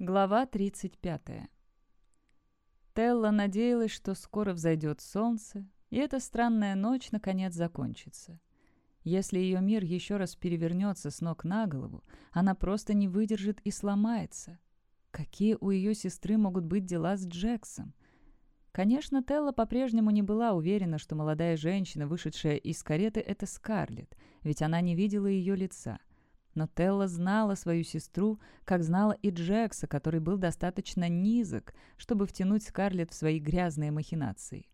Глава 35. Телла надеялась, что скоро взойдет солнце, и эта странная ночь наконец закончится. Если ее мир еще раз перевернется с ног на голову, она просто не выдержит и сломается. Какие у ее сестры могут быть дела с Джексом? Конечно, Телла по-прежнему не была уверена, что молодая женщина, вышедшая из кареты, это Скарлетт, ведь она не видела ее лица – Нателла знала свою сестру, как знала и Джекса, который был достаточно низок, чтобы втянуть Скарлетт в свои грязные махинации.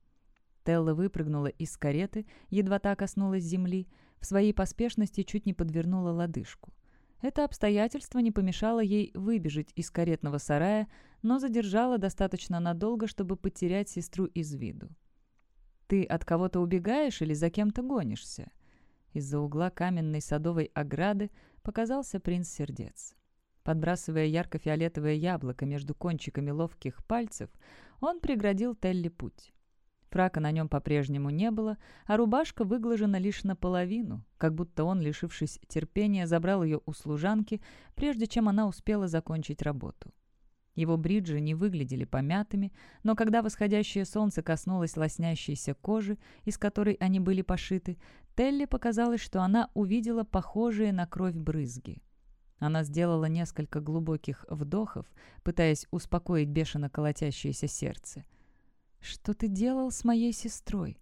Телла выпрыгнула из кареты, едва та коснулась земли, в своей поспешности чуть не подвернула лодыжку. Это обстоятельство не помешало ей выбежать из каретного сарая, но задержало достаточно надолго, чтобы потерять сестру из виду. «Ты от кого-то убегаешь или за кем-то гонишься?» Из-за угла каменной садовой ограды показался принц сердец. Подбрасывая ярко-фиолетовое яблоко между кончиками ловких пальцев, он преградил Телли путь. Фрака на нем по-прежнему не было, а рубашка выглажена лишь наполовину, как будто он, лишившись терпения, забрал ее у служанки, прежде чем она успела закончить работу. Его бриджи не выглядели помятыми, но когда восходящее солнце коснулось лоснящейся кожи, из которой они были пошиты, Телли показалось, что она увидела похожие на кровь брызги. Она сделала несколько глубоких вдохов, пытаясь успокоить бешено колотящееся сердце. «Что ты делал с моей сестрой?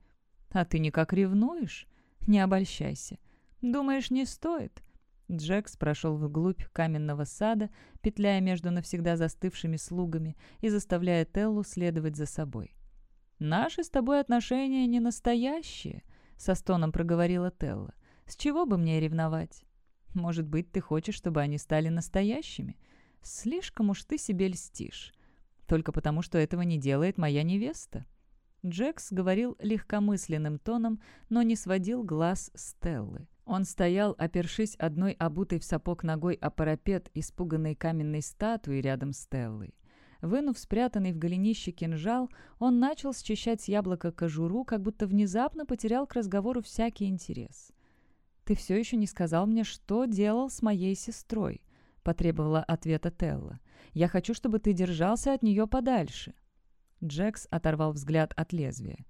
А ты никак ревнуешь? Не обольщайся. Думаешь, не стоит? Джекс прошел вглубь каменного сада, петляя между навсегда застывшими слугами и заставляя Теллу следовать за собой. «Наши с тобой отношения не настоящие», — со стоном проговорила Телла. «С чего бы мне ревновать? Может быть, ты хочешь, чтобы они стали настоящими? Слишком уж ты себе льстишь. Только потому, что этого не делает моя невеста». Джекс говорил легкомысленным тоном, но не сводил глаз с Теллы. Он стоял, опершись одной обутой в сапог ногой о парапет испуганной каменной статуи рядом с Теллой. Вынув спрятанный в голенище кинжал, он начал счищать с яблока кожуру, как будто внезапно потерял к разговору всякий интерес. «Ты все еще не сказал мне, что делал с моей сестрой», — потребовала ответа Телла. «Я хочу, чтобы ты держался от нее подальше». Джекс оторвал взгляд от лезвия.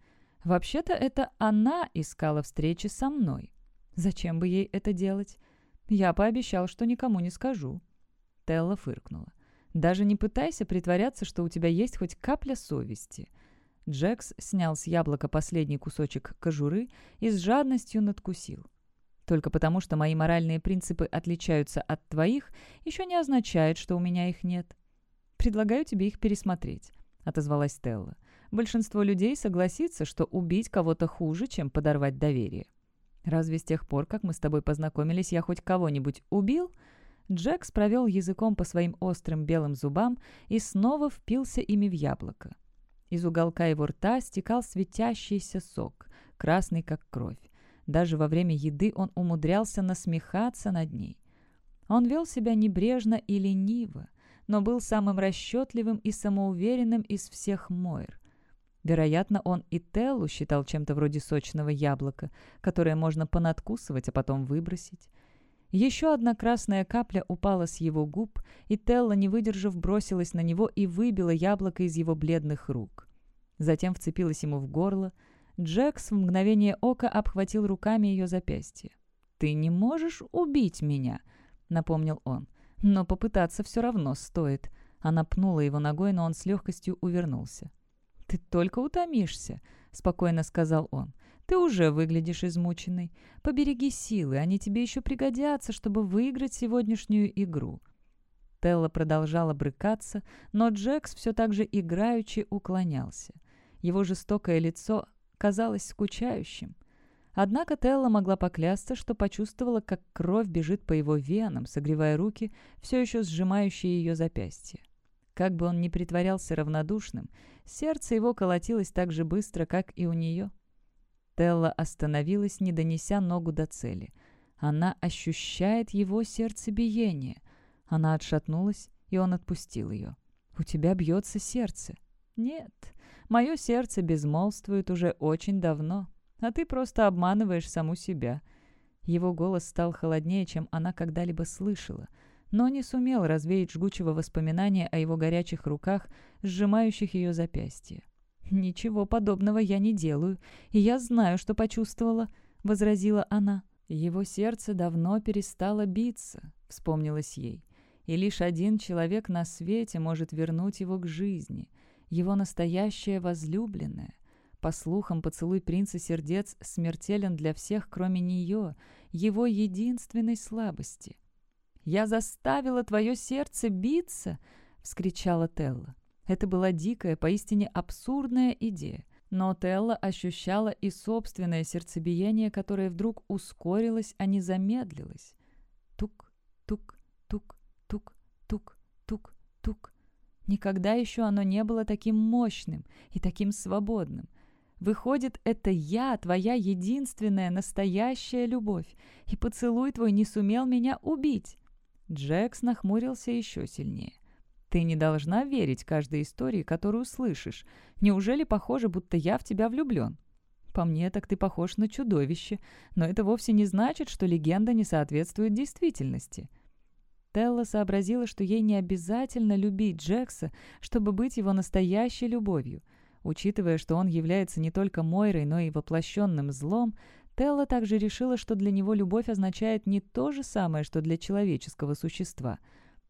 «Вообще-то это она искала встречи со мной», Зачем бы ей это делать? Я пообещал, что никому не скажу». Телла фыркнула. «Даже не пытайся притворяться, что у тебя есть хоть капля совести». Джекс снял с яблока последний кусочек кожуры и с жадностью надкусил. «Только потому, что мои моральные принципы отличаются от твоих, еще не означает, что у меня их нет. Предлагаю тебе их пересмотреть», — отозвалась Телла. «Большинство людей согласится, что убить кого-то хуже, чем подорвать доверие». Разве с тех пор, как мы с тобой познакомились, я хоть кого-нибудь убил?» Джекс провел языком по своим острым белым зубам и снова впился ими в яблоко. Из уголка его рта стекал светящийся сок, красный как кровь. Даже во время еды он умудрялся насмехаться над ней. Он вел себя небрежно и лениво, но был самым расчетливым и самоуверенным из всех Мойр. Вероятно, он и Теллу считал чем-то вроде сочного яблока, которое можно понадкусывать, а потом выбросить. Еще одна красная капля упала с его губ, и Телла, не выдержав, бросилась на него и выбила яблоко из его бледных рук. Затем вцепилась ему в горло. Джекс в мгновение ока обхватил руками ее запястье. «Ты не можешь убить меня», — напомнил он. «Но попытаться все равно стоит». Она пнула его ногой, но он с легкостью увернулся ты только утомишься», — спокойно сказал он. «Ты уже выглядишь измученной. Побереги силы, они тебе еще пригодятся, чтобы выиграть сегодняшнюю игру». Телла продолжала брыкаться, но Джекс все так же играючи уклонялся. Его жестокое лицо казалось скучающим. Однако Телла могла поклясться, что почувствовала, как кровь бежит по его венам, согревая руки, все еще сжимающие ее запястья. Как бы он ни притворялся равнодушным, Сердце его колотилось так же быстро, как и у нее. Телла остановилась, не донеся ногу до цели. Она ощущает его сердцебиение. Она отшатнулась, и он отпустил ее. «У тебя бьется сердце». «Нет, мое сердце безмолвствует уже очень давно, а ты просто обманываешь саму себя». Его голос стал холоднее, чем она когда-либо слышала — но не сумел развеять жгучего воспоминания о его горячих руках, сжимающих ее запястье. «Ничего подобного я не делаю, и я знаю, что почувствовала», — возразила она. «Его сердце давно перестало биться», — вспомнилось ей. «И лишь один человек на свете может вернуть его к жизни, его настоящая возлюбленная. По слухам, поцелуй принца сердец смертелен для всех, кроме нее, его единственной слабости. Я заставила твое сердце биться!» — вскричала Телла. Это была дикая, поистине абсурдная идея. Но Телла ощущала и собственное сердцебиение, которое вдруг ускорилось, а не замедлилось. Тук, тук, тук, тук, тук, тук, тук. Никогда еще оно не было таким мощным и таким свободным. Выходит, это я, твоя единственная настоящая любовь, и поцелуй твой не сумел меня убить. Джекс нахмурился еще сильнее. «Ты не должна верить каждой истории, которую слышишь. Неужели похоже, будто я в тебя влюблен?» «По мне, так ты похож на чудовище, но это вовсе не значит, что легенда не соответствует действительности». Телла сообразила, что ей не обязательно любить Джекса, чтобы быть его настоящей любовью. Учитывая, что он является не только Мойрой, но и воплощенным злом, Телла также решила, что для него любовь означает не то же самое, что для человеческого существа.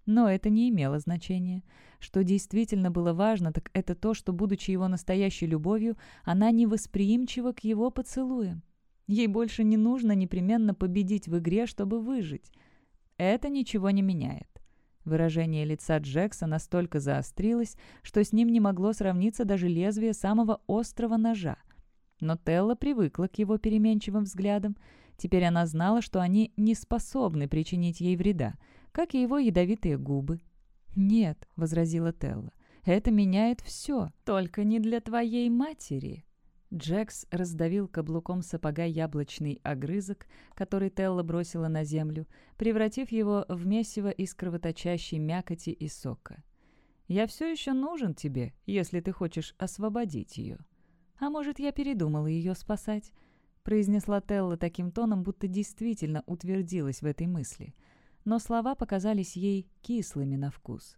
Но это не имело значения. Что действительно было важно, так это то, что, будучи его настоящей любовью, она невосприимчива к его поцелуям. Ей больше не нужно непременно победить в игре, чтобы выжить. Это ничего не меняет. Выражение лица Джекса настолько заострилось, что с ним не могло сравниться даже лезвие самого острого ножа. Но Телла привыкла к его переменчивым взглядам. Теперь она знала, что они не способны причинить ей вреда, как и его ядовитые губы. «Нет», — возразила Телла, — «это меняет все, только не для твоей матери». Джекс раздавил каблуком сапога яблочный огрызок, который Телла бросила на землю, превратив его в месиво из кровоточащей мякоти и сока. «Я все еще нужен тебе, если ты хочешь освободить ее». «А может, я передумала ее спасать?» — произнесла Телла таким тоном, будто действительно утвердилась в этой мысли. Но слова показались ей кислыми на вкус.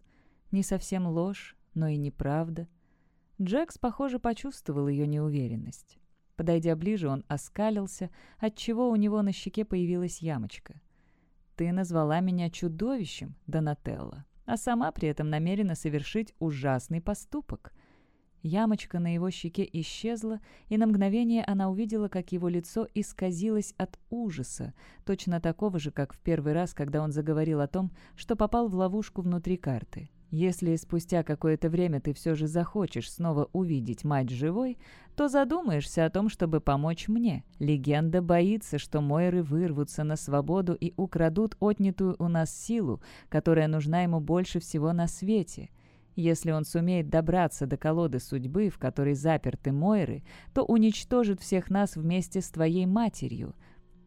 Не совсем ложь, но и неправда. Джекс, похоже, почувствовал ее неуверенность. Подойдя ближе, он оскалился, отчего у него на щеке появилась ямочка. «Ты назвала меня чудовищем, Донателло, а сама при этом намерена совершить ужасный поступок». Ямочка на его щеке исчезла, и на мгновение она увидела, как его лицо исказилось от ужаса, точно такого же, как в первый раз, когда он заговорил о том, что попал в ловушку внутри карты. Если спустя какое-то время ты все же захочешь снова увидеть мать живой, то задумаешься о том, чтобы помочь мне. Легенда боится, что Мойры вырвутся на свободу и украдут отнятую у нас силу, которая нужна ему больше всего на свете. Если он сумеет добраться до колоды судьбы, в которой заперты Мойры, то уничтожит всех нас вместе с твоей матерью.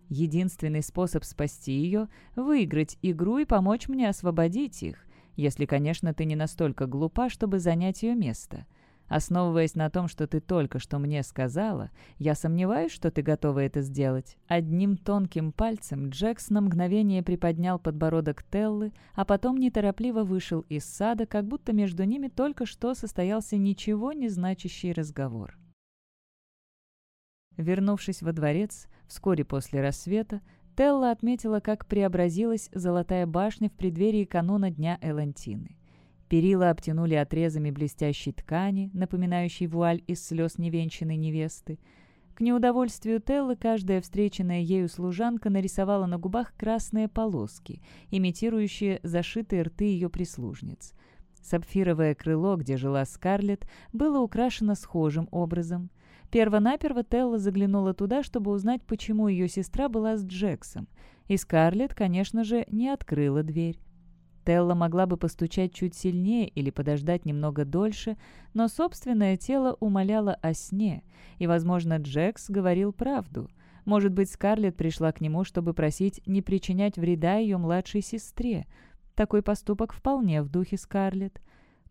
Единственный способ спасти ее — выиграть игру и помочь мне освободить их, если, конечно, ты не настолько глупа, чтобы занять ее место». Основываясь на том, что ты только что мне сказала, я сомневаюсь, что ты готова это сделать». Одним тонким пальцем Джекс на мгновение приподнял подбородок Теллы, а потом неторопливо вышел из сада, как будто между ними только что состоялся ничего не значащий разговор. Вернувшись во дворец, вскоре после рассвета, Телла отметила, как преобразилась золотая башня в преддверии канона Дня Элантины. Перила обтянули отрезами блестящей ткани, напоминающей вуаль из слез невенчанной невесты. К неудовольствию Теллы каждая встреченная ею служанка нарисовала на губах красные полоски, имитирующие зашитые рты ее прислужниц. Сапфировое крыло, где жила Скарлетт, было украшено схожим образом. Первонаперво Телла заглянула туда, чтобы узнать, почему ее сестра была с Джексом. И Скарлетт, конечно же, не открыла дверь. Стелла могла бы постучать чуть сильнее или подождать немного дольше, но собственное тело умоляло о сне, и, возможно, Джекс говорил правду. Может быть, Скарлетт пришла к нему, чтобы просить не причинять вреда ее младшей сестре. Такой поступок вполне в духе Скарлетт.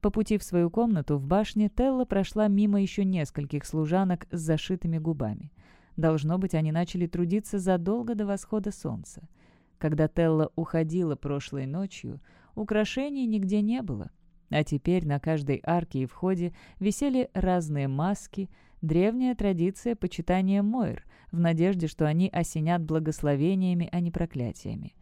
По пути в свою комнату в башне Телла прошла мимо еще нескольких служанок с зашитыми губами. Должно быть, они начали трудиться задолго до восхода солнца. Когда Телла уходила прошлой ночью, украшений нигде не было. А теперь на каждой арке и входе висели разные маски, древняя традиция почитания Мойр, в надежде, что они осенят благословениями, а не проклятиями.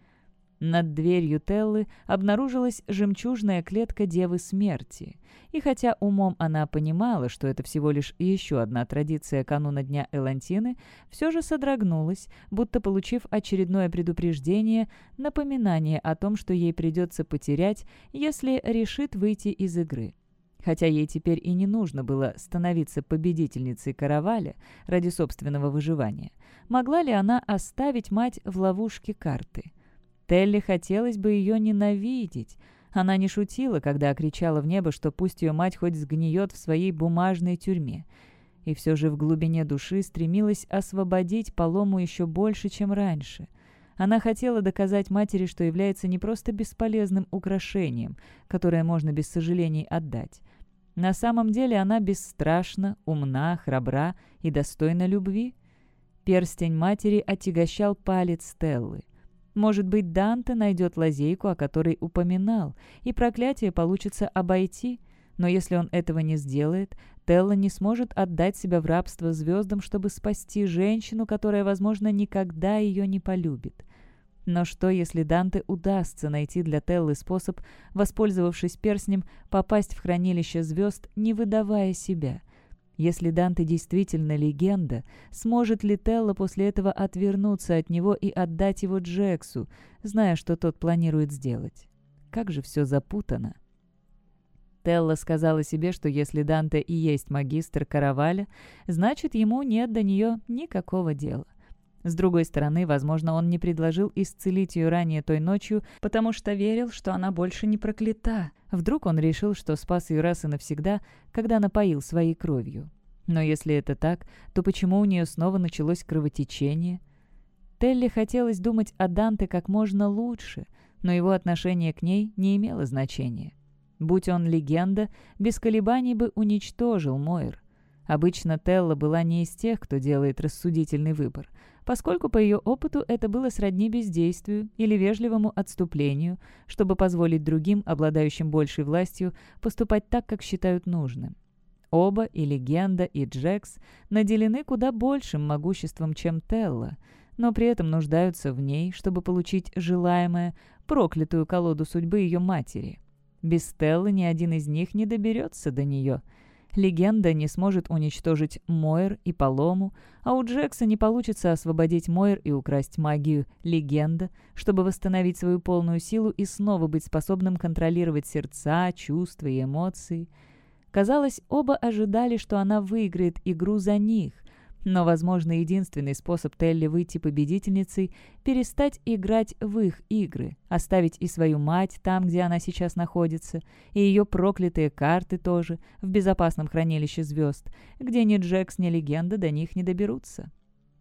Над дверью Теллы обнаружилась жемчужная клетка Девы Смерти. И хотя умом она понимала, что это всего лишь еще одна традиция кануна Дня Элантины, все же содрогнулась, будто получив очередное предупреждение, напоминание о том, что ей придется потерять, если решит выйти из игры. Хотя ей теперь и не нужно было становиться победительницей караваля ради собственного выживания, могла ли она оставить мать в ловушке карты – Телли хотелось бы ее ненавидеть. Она не шутила, когда окричала в небо, что пусть ее мать хоть сгниет в своей бумажной тюрьме. И все же в глубине души стремилась освободить Полому еще больше, чем раньше. Она хотела доказать матери, что является не просто бесполезным украшением, которое можно без сожалений отдать. На самом деле она бесстрашна, умна, храбра и достойна любви. Перстень матери отягощал палец Стеллы — может быть, Данте найдет лазейку, о которой упоминал, и проклятие получится обойти. Но если он этого не сделает, Телла не сможет отдать себя в рабство звездам, чтобы спасти женщину, которая, возможно, никогда ее не полюбит. Но что, если Данте удастся найти для Теллы способ, воспользовавшись перстнем, попасть в хранилище звезд, не выдавая себя? Если Данте действительно легенда, сможет ли Телла после этого отвернуться от него и отдать его Джексу, зная, что тот планирует сделать? Как же все запутано. Телла сказала себе, что если Данте и есть магистр Караваля, значит, ему нет до нее никакого дела. С другой стороны, возможно, он не предложил исцелить ее ранее той ночью, потому что верил, что она больше не проклята, Вдруг он решил, что спас ее раз и навсегда, когда напоил своей кровью. Но если это так, то почему у нее снова началось кровотечение? Телли хотелось думать о Данте как можно лучше, но его отношение к ней не имело значения. Будь он легенда, без колебаний бы уничтожил Мойр. Обычно Телла была не из тех, кто делает рассудительный выбор, поскольку по ее опыту это было сродни бездействию или вежливому отступлению, чтобы позволить другим, обладающим большей властью, поступать так, как считают нужным. Оба, и Легенда, и Джекс, наделены куда большим могуществом, чем Телла, но при этом нуждаются в ней, чтобы получить желаемое, проклятую колоду судьбы ее матери. Без Теллы ни один из них не доберется до нее – легенда не сможет уничтожить Мойер и Палому, а у Джекса не получится освободить Мойер и украсть магию легенда, чтобы восстановить свою полную силу и снова быть способным контролировать сердца, чувства и эмоции. Казалось, оба ожидали, что она выиграет игру за них, но, возможно, единственный способ Телли выйти победительницей – перестать играть в их игры, оставить и свою мать там, где она сейчас находится, и ее проклятые карты тоже, в безопасном хранилище звезд, где ни Джекс, ни легенда до них не доберутся.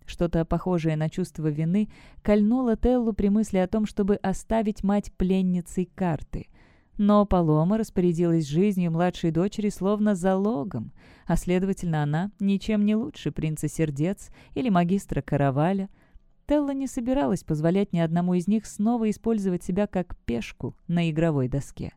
Что-то похожее на чувство вины кольнуло Теллу при мысли о том, чтобы оставить мать пленницей карты – но Палома распорядилась жизнью младшей дочери словно залогом, а, следовательно, она ничем не лучше принца Сердец или магистра Караваля. Телла не собиралась позволять ни одному из них снова использовать себя как пешку на игровой доске.